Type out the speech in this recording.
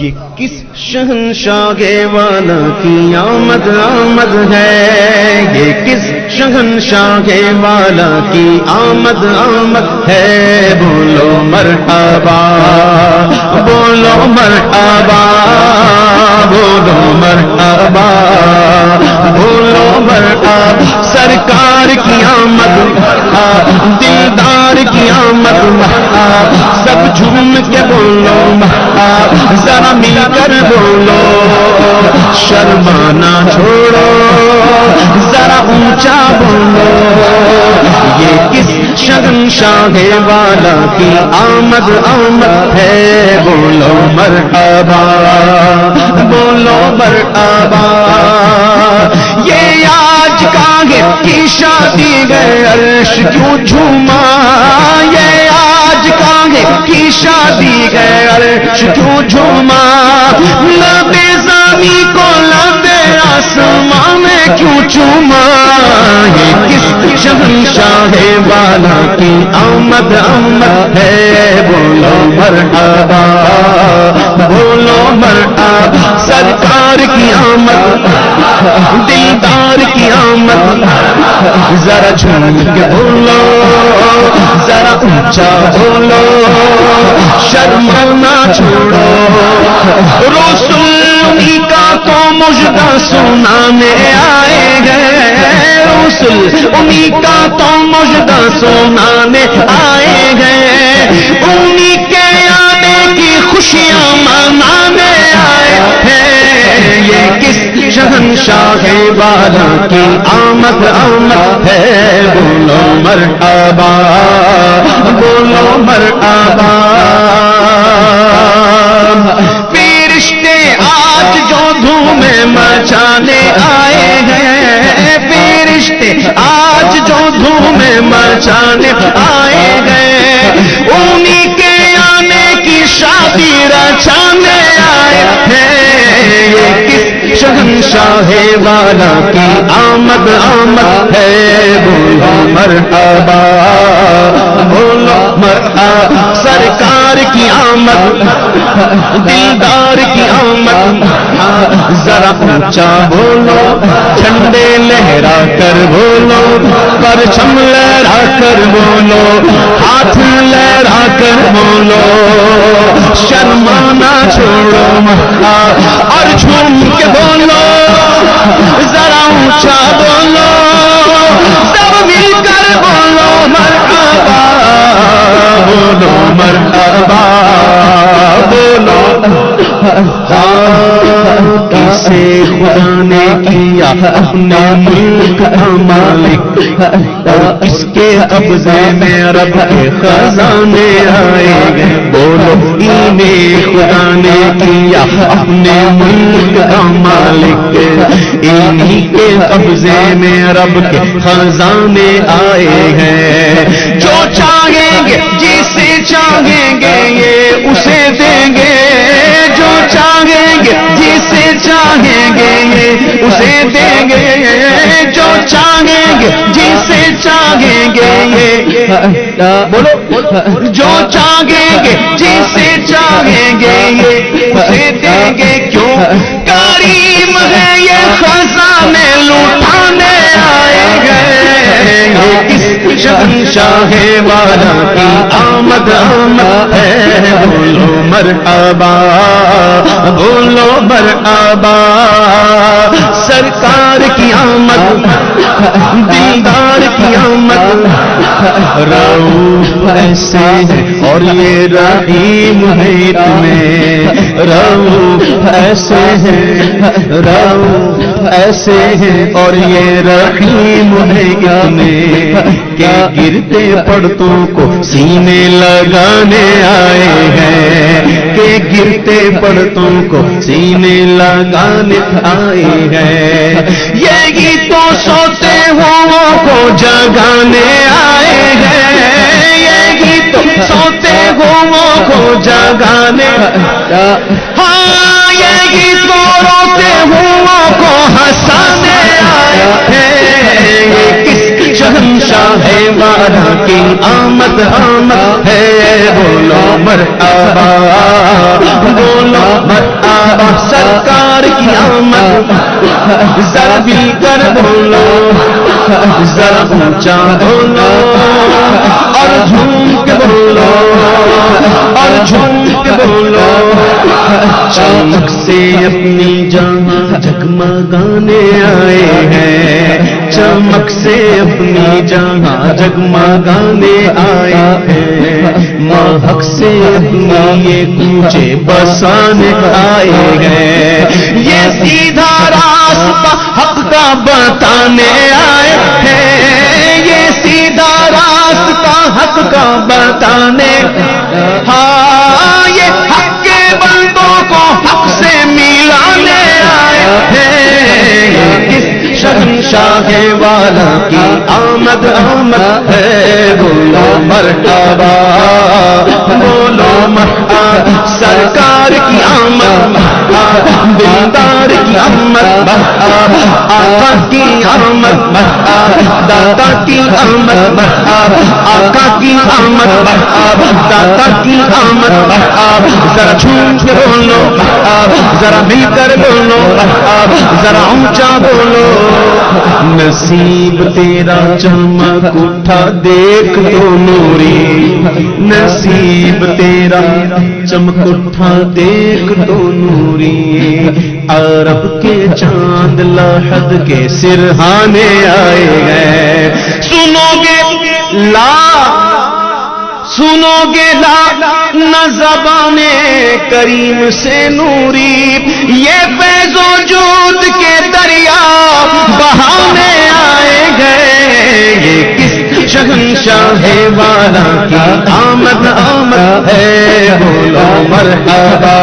یہ کس شہنشاہ والا کی آمد آمد ہے؟ یہ کس شہنشاہ والا کی آمد آمد ہے؟ بولو مرحبا بولو مرحبا بولو مرحبا بولو مرحبا، سرکار کی آمد دلدار کی آمد سب جھوم کے بولو ذرا مل کر بولو، شرمانا چھوڑو، ذرا اونچا بولو۔ یہ کس شگن شاہ والا کی آمد آمد ہے؟ بولو مرحبا بولو مرحبا۔ یہ آج کاغیر کی شادی گئے، عرش کیوں جھوما؟ کی شادی گئے عرش کیوں جھوما لبے زانی کو لبے آسمان میں کیوں چوما؟ یہ کس شہن شاہ والا کی آمد آمد ہے؟ بولو مرحبا بولو مرحبا، سرکار کی آمد، دلدار کی آمد، ذرا جھوم کے بولو۔ ذرا اونچا بولو شرمانا چھوڑو۔ رسول کا تو مجدہ سنانے آئے گئے رسول انہی کا تو مجدہ سنانے آئے گئے انہی کے آنے کی خوشیاں شہنشاہ والا کی آمد آمد ہے۔ بولو مرحبا بولو مرحبا۔ پیرشتے آج جو دھوم مچانے آئے ہیں۔ پیرشتے آج جو دھوم مچانے آئے شہنشاہ والا کی آمد آمد ہے۔ بولو مرحبا بولو مرحبا، سرکار کی آمد، دلدار کی آمد۔ ذرا اونچا بولو، جھنڈے لہرا کر بولو، پرچم لہرا کر بولو، ہاتھ لہرا کر بولو۔ شرمانا چھوڑو اور جھوم کے بولو۔ بولو مرحبا بولو کسے خدا نے کیا اپنا ملک مالک، اور اس کے قبضے میں رب کے خزانے آئے گئے۔ بولو انہیں خدا نے کیا اپنے ملک مالک؟ انہی کے قبضے میں رب کے خزانے آئے ہیں۔ جو چاہیں گے، جسے چاہیں گے، یہ اسے دیں گے۔ جو چاہیں گے، جسے چاہیں گے، یہ اسے دیں گے۔ جو چاہیں گے، جسے چاہیں گے، یہ بولو۔ جو چاہیں گے، جسے چاہیں گے، یہ اسے دیں گے۔ کیوں؟ کس والا کی آمد آمد ہے۔ بولو مرحبا بولو مرحبا سرکار کی آمد، دیدار کی آمد۔ رو ایسے اور یہ رحیم ہے تمہیں۔ رو ایسے ہے رو ایسے ہے اور یہ رحیم ہے تمہیں کہ گرتے پڑتوں کو سینے لگانے آئے ہیں کہ گرتے پڑتوں کو سینے لگانے آئے ہیں یہ تو سوتے ہو کو جگانے آئے ہیں یہ تو سوتے ہو کو جگانے ہاں یہ گیت تو روتے ہو کو ہنسانے آئے ہیں کس شہنشاہ والا کی آمد آمد ہے۔ بولو مرحبا۔ بولو مرحبا۔ سرکار کی آمد۔ ذرا بھی کر بولو۔ ذرا اونچا بولو۔ اور جھوم کے بولو۔ اور جھوم کے بولو۔ چمک سے اپنی جہاں جگمگانے آئے ہیں۔ چمک سے اپنی جہاں جگمگانے آئے ہیں۔ مہک سے اپنی یہ کوچے بسانے آئے ہیں۔ یہ سیدھا راستہ حق کا بتانے آئے ہیں۔ یہ سیدھا راستہ حق کا بتانے۔ ہاں شاہ والا کی آمد آمد ہے بولو مرتبہ۔ بولو مرحبا سرکار کی آمد، دلدار کی آمد، آقا کی آمد، داتا کی آمد، آقا کی آمد، داتا کی آمد، ذرا چھوم کے بولو، ذرا مل کر بولو، ذرا اونچا بولو۔ نصیب تیرا چمک اٹھا، دیکھ تو نوری۔ نصیب تیرا چمک اٹھا دیکھ تو نوری۔ عرب کے چاند لحد کے سرہانے آئے گئے سنو گے لا، سنو گے لا، نہ زبان کریم سے نوری۔ یہ فیض و جود کے دریا ہے والا کی آمد آمد ہے بولو مرحبا۔